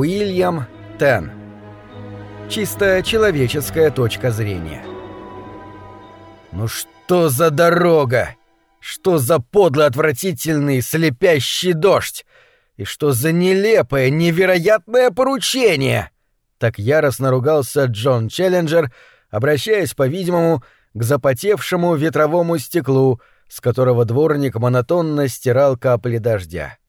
Уильям Тен. Чисто человеческая точка зрения. Ну что за дорога? Что за подло отвратительный слепящий дождь? И что за нелепое, невероятное поручение? Так яростно ругался Джон Челленджер, обращаясь, по-видимому, к запотевшему ветровому стеклу, с которого дворник монотонно стирал капли дождя.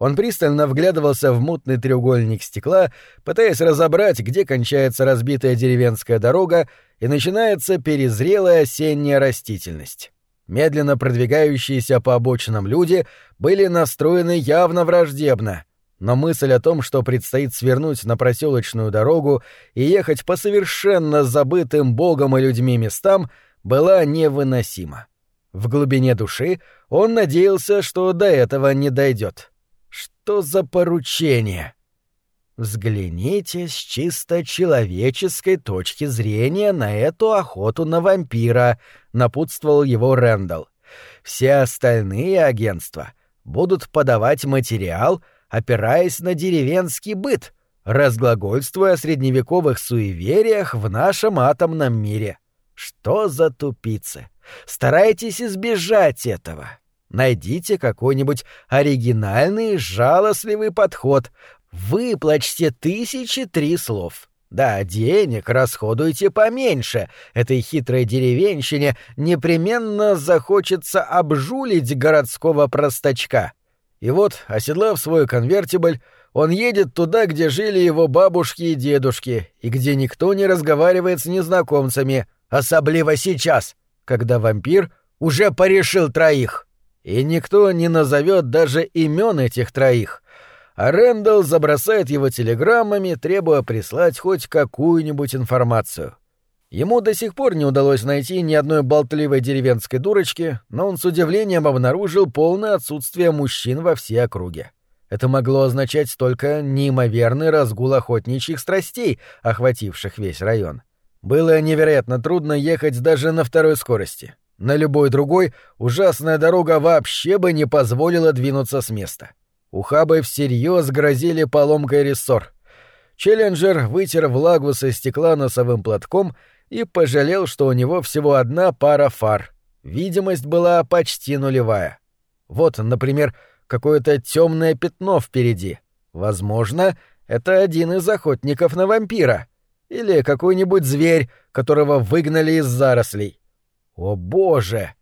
Он пристально вглядывался в мутный треугольник стекла, пытаясь разобрать, где кончается разбитая деревенская дорога и начинается перезрелая осенняя растительность. Медленно продвигающиеся по обочинам люди были настроены явно враждебно, но мысль о том, что предстоит свернуть на проселочную дорогу и ехать по совершенно забытым богом и людьми местам, была невыносима. В глубине души он надеялся, что до этого не дойдет. Что за поручение? Взгляните с чисто человеческой точки зрения на эту охоту на вампира, напутствовал его Рэндалл. Все остальные агентства будут подавать материал, опираясь на деревенский быт, разглагольствуя о средневековых суевериях в нашем атомном мире. Что за тупицы? Старайтесь избежать этого. Найдите какой-нибудь оригинальный, жалостливый подход. Выплачьте тысячи три слов. Да, денег расходуйте поменьше. Этой хитрой деревенщине непременно захочется обжулить городского простачка. И вот, оседлав свой конвертибль, он едет туда, где жили его бабушки и дедушки, и где никто не разговаривает с незнакомцами, особливо сейчас, когда вампир уже порешил троих. И никто не назовет даже имен этих троих. А Рэндалл забросает его телеграммами, требуя прислать хоть какую-нибудь информацию. Ему до сих пор не удалось найти ни одной болтливой деревенской дурочки, но он с удивлением обнаружил полное отсутствие мужчин во всей округе. Это могло означать только неимоверный разгул охотничьих страстей, охвативших весь район. Было невероятно трудно ехать даже на второй скорости. На любой другой ужасная дорога вообще бы не позволила двинуться с места. Ухабы всерьез грозили поломкой рессор. Челленджер вытер влагу со стекла носовым платком и пожалел, что у него всего одна пара фар. Видимость была почти нулевая. Вот, например, какое-то темное пятно впереди. Возможно, это один из охотников на вампира. Или какой-нибудь зверь, которого выгнали из зарослей. О боже!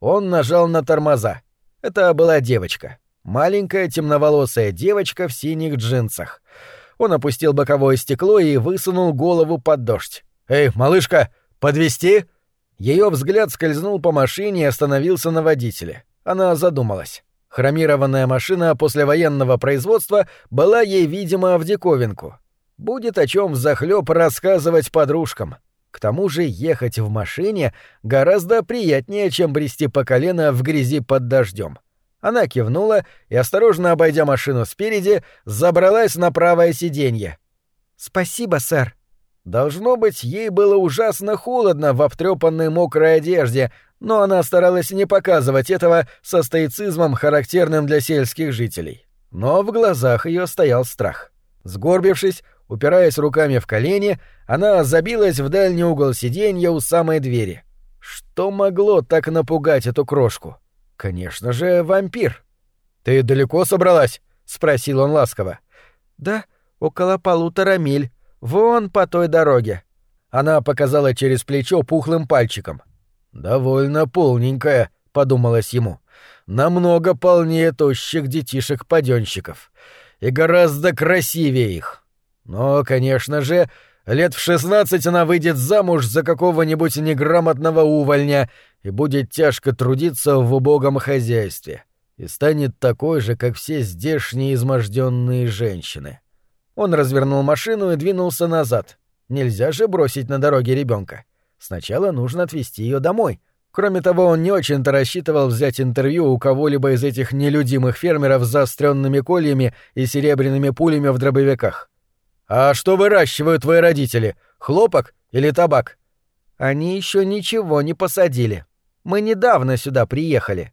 Он нажал на тормоза. Это была девочка. Маленькая темноволосая девочка в синих джинсах. Он опустил боковое стекло и высунул голову под дождь. «Эй, малышка, подвести? Ее взгляд скользнул по машине и остановился на водителе. Она задумалась. Хромированная машина послевоенного производства была ей, видимо, в диковинку. Будет о чем взахлеб рассказывать подружкам. К тому же ехать в машине гораздо приятнее, чем брести по колено в грязи под дождем. Она кивнула и, осторожно обойдя машину спереди, забралась на правое сиденье. «Спасибо, сэр». Должно быть, ей было ужасно холодно в обтрепанной мокрой одежде, но она старалась не показывать этого со стоицизмом, характерным для сельских жителей. Но в глазах ее стоял страх. Сгорбившись, Упираясь руками в колени, она забилась в дальний угол сиденья у самой двери. Что могло так напугать эту крошку? Конечно же, вампир. «Ты далеко собралась?» — спросил он ласково. «Да, около полутора миль. Вон по той дороге». Она показала через плечо пухлым пальчиком. «Довольно полненькая», — подумалось ему. «Намного полнее тощих детишек-паденщиков. И гораздо красивее их». Но, конечно же, лет в шестнадцать она выйдет замуж за какого-нибудь неграмотного увольня и будет тяжко трудиться в убогом хозяйстве. И станет такой же, как все здешние изможденные женщины. Он развернул машину и двинулся назад. Нельзя же бросить на дороге ребенка. Сначала нужно отвезти ее домой. Кроме того, он не очень-то рассчитывал взять интервью у кого-либо из этих нелюдимых фермеров с заостренными кольями и серебряными пулями в дробовиках. «А что выращивают твои родители? Хлопок или табак?» «Они еще ничего не посадили. Мы недавно сюда приехали».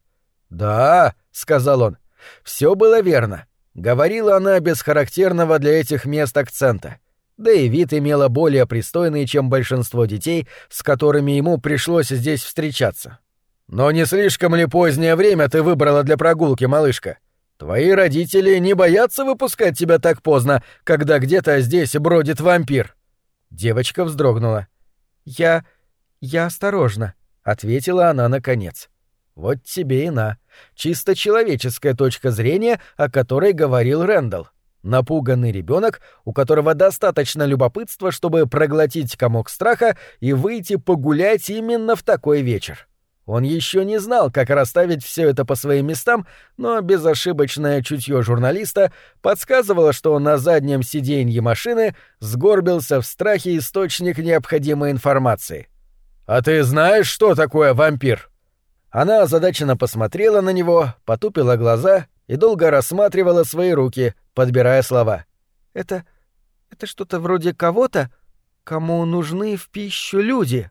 «Да», — сказал он, — «все было верно. Говорила она без характерного для этих мест акцента. Да и вид имела более пристойный, чем большинство детей, с которыми ему пришлось здесь встречаться. «Но не слишком ли позднее время ты выбрала для прогулки, малышка? Твои родители не боятся выпускать тебя так поздно, когда где-то здесь бродит вампир?» Девочка вздрогнула. «Я... я осторожна», — ответила она наконец. «Вот тебе и на. Чисто человеческая точка зрения, о которой говорил Рэндалл. Напуганный ребенок, у которого достаточно любопытства, чтобы проглотить комок страха и выйти погулять именно в такой вечер. Он еще не знал, как расставить все это по своим местам, но безошибочное чутье журналиста подсказывало, что на заднем сиденье машины сгорбился в страхе источник необходимой информации. «А ты знаешь, что такое вампир?» Она озадаченно посмотрела на него, потупила глаза и долго рассматривала свои руки, подбирая слова. «Это... это что-то вроде кого-то, кому нужны в пищу люди?»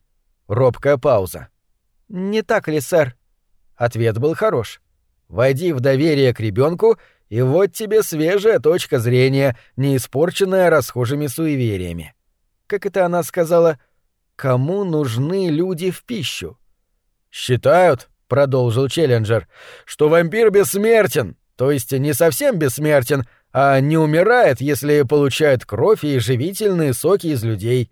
Робкая пауза. «Не так ли, сэр?» Ответ был хорош. «Войди в доверие к ребенку, и вот тебе свежая точка зрения, не испорченная расхожими суевериями». Как это она сказала? «Кому нужны люди в пищу?» «Считают», — продолжил Челленджер, — «что вампир бессмертен, то есть не совсем бессмертен, а не умирает, если получает кровь и живительные соки из людей.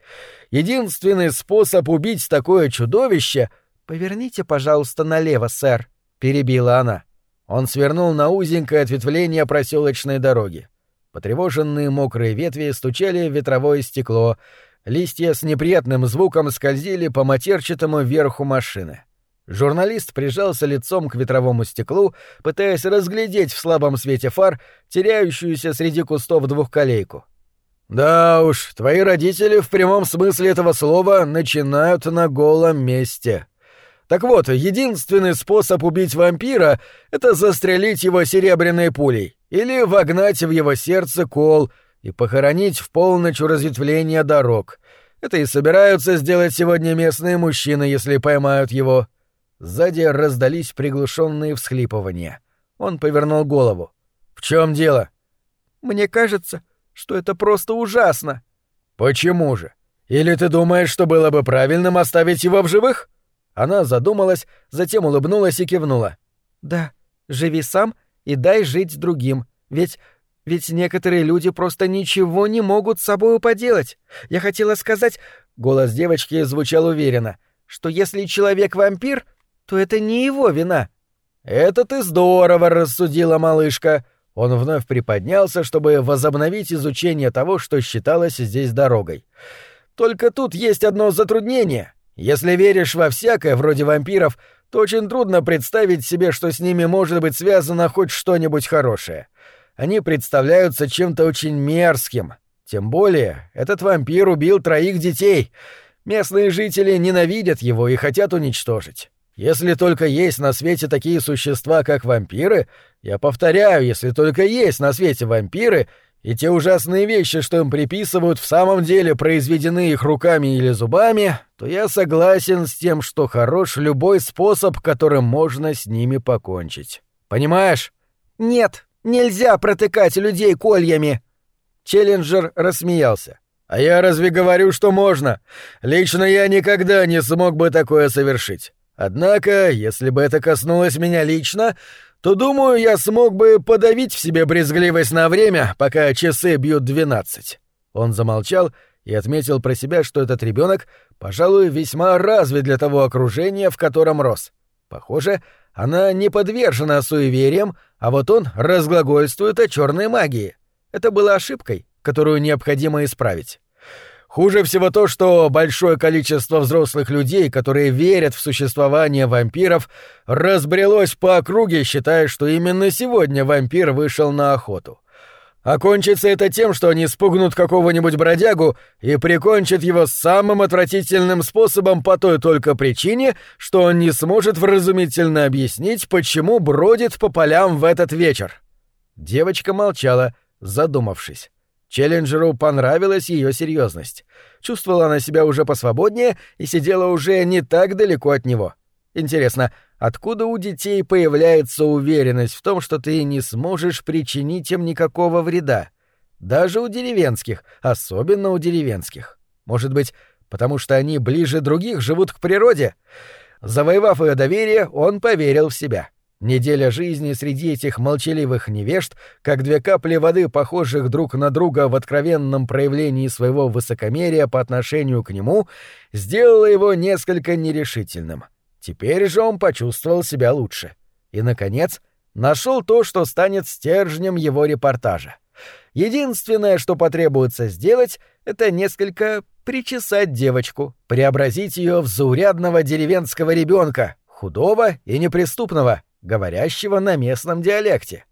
Единственный способ убить такое чудовище — «Поверните, пожалуйста, налево, сэр», — перебила она. Он свернул на узенькое ответвление проселочной дороги. Потревоженные мокрые ветви стучали в ветровое стекло, листья с неприятным звуком скользили по матерчатому верху машины. Журналист прижался лицом к ветровому стеклу, пытаясь разглядеть в слабом свете фар теряющуюся среди кустов двухколейку. «Да уж, твои родители в прямом смысле этого слова начинают на голом месте. Так вот, единственный способ убить вампира — это застрелить его серебряной пулей или вогнать в его сердце кол и похоронить в полночь у разветвления дорог. Это и собираются сделать сегодня местные мужчины, если поймают его». Сзади раздались приглушенные всхлипывания. Он повернул голову. «В чем дело?» «Мне кажется, что это просто ужасно». «Почему же? Или ты думаешь, что было бы правильным оставить его в живых?» Она задумалась, затем улыбнулась и кивнула. «Да, живи сам и дай жить другим. Ведь... ведь некоторые люди просто ничего не могут с собой поделать. Я хотела сказать...» Голос девочки звучал уверенно, что если человек вампир, то это не его вина. Это ты здорово рассудила, малышка. Он вновь приподнялся, чтобы возобновить изучение того, что считалось здесь дорогой. Только тут есть одно затруднение. Если веришь во всякое, вроде вампиров, то очень трудно представить себе, что с ними может быть связано хоть что-нибудь хорошее. Они представляются чем-то очень мерзким. Тем более, этот вампир убил троих детей. Местные жители ненавидят его и хотят уничтожить. Если только есть на свете такие существа, как вампиры, я повторяю, если только есть на свете вампиры, и те ужасные вещи, что им приписывают, в самом деле произведены их руками или зубами, то я согласен с тем, что хорош любой способ, которым можно с ними покончить. Понимаешь? Нет, нельзя протыкать людей кольями. Челленджер рассмеялся. А я разве говорю, что можно? Лично я никогда не смог бы такое совершить. Однако, если бы это коснулось меня лично, то, думаю, я смог бы подавить в себе брезгливость на время, пока часы бьют двенадцать». Он замолчал и отметил про себя, что этот ребенок, пожалуй, весьма развит для того окружения, в котором рос. Похоже, она не подвержена суевериям, а вот он разглагольствует о черной магии. Это было ошибкой, которую необходимо исправить. Хуже всего то, что большое количество взрослых людей, которые верят в существование вампиров, разбрелось по округе, считая, что именно сегодня вампир вышел на охоту. Окончится это тем, что они спугнут какого-нибудь бродягу и прикончат его самым отвратительным способом по той только причине, что он не сможет вразумительно объяснить, почему бродит по полям в этот вечер. Девочка молчала, задумавшись. Челленджеру понравилась ее серьезность. Чувствовала она себя уже посвободнее и сидела уже не так далеко от него. Интересно, Откуда у детей появляется уверенность в том, что ты не сможешь причинить им никакого вреда? Даже у деревенских, особенно у деревенских. Может быть, потому что они ближе других живут к природе? Завоевав ее доверие, он поверил в себя. Неделя жизни среди этих молчаливых невежд, как две капли воды, похожих друг на друга в откровенном проявлении своего высокомерия по отношению к нему, сделала его несколько нерешительным. Теперь же он почувствовал себя лучше. И, наконец, нашел то, что станет стержнем его репортажа. Единственное, что потребуется сделать, это несколько причесать девочку, преобразить ее в заурядного деревенского ребенка, худого и неприступного, говорящего на местном диалекте.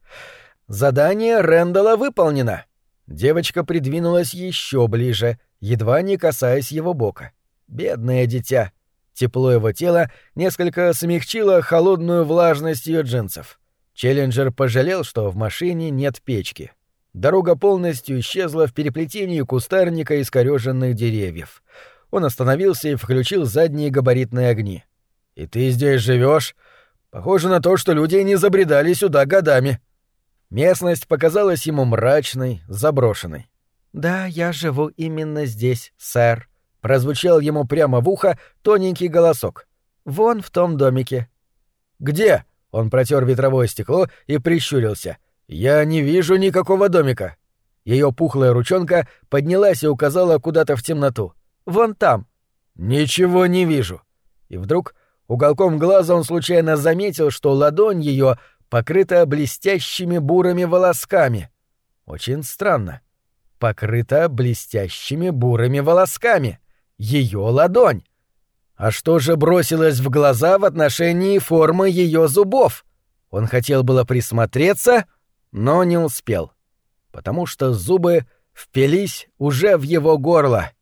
Задание Рэндала выполнено. Девочка придвинулась еще ближе, едва не касаясь его бока. Бедное дитя. Тепло его тела несколько смягчило холодную влажность ее джинсов. Челленджер пожалел, что в машине нет печки. Дорога полностью исчезла в переплетении кустарника и скорёженных деревьев. Он остановился и включил задние габаритные огни. «И ты здесь живешь? Похоже на то, что люди не забредали сюда годами». Местность показалась ему мрачной, заброшенной. «Да, я живу именно здесь, сэр», — прозвучал ему прямо в ухо тоненький голосок. «Вон в том домике». «Где?» — он протер ветровое стекло и прищурился. «Я не вижу никакого домика». Ее пухлая ручонка поднялась и указала куда-то в темноту. «Вон там». «Ничего не вижу». И вдруг Уголком глаза он случайно заметил, что ладонь ее покрыта блестящими бурыми волосками. Очень странно. Покрыта блестящими бурыми волосками. Ее ладонь. А что же бросилось в глаза в отношении формы ее зубов? Он хотел было присмотреться, но не успел. Потому что зубы впились уже в его горло —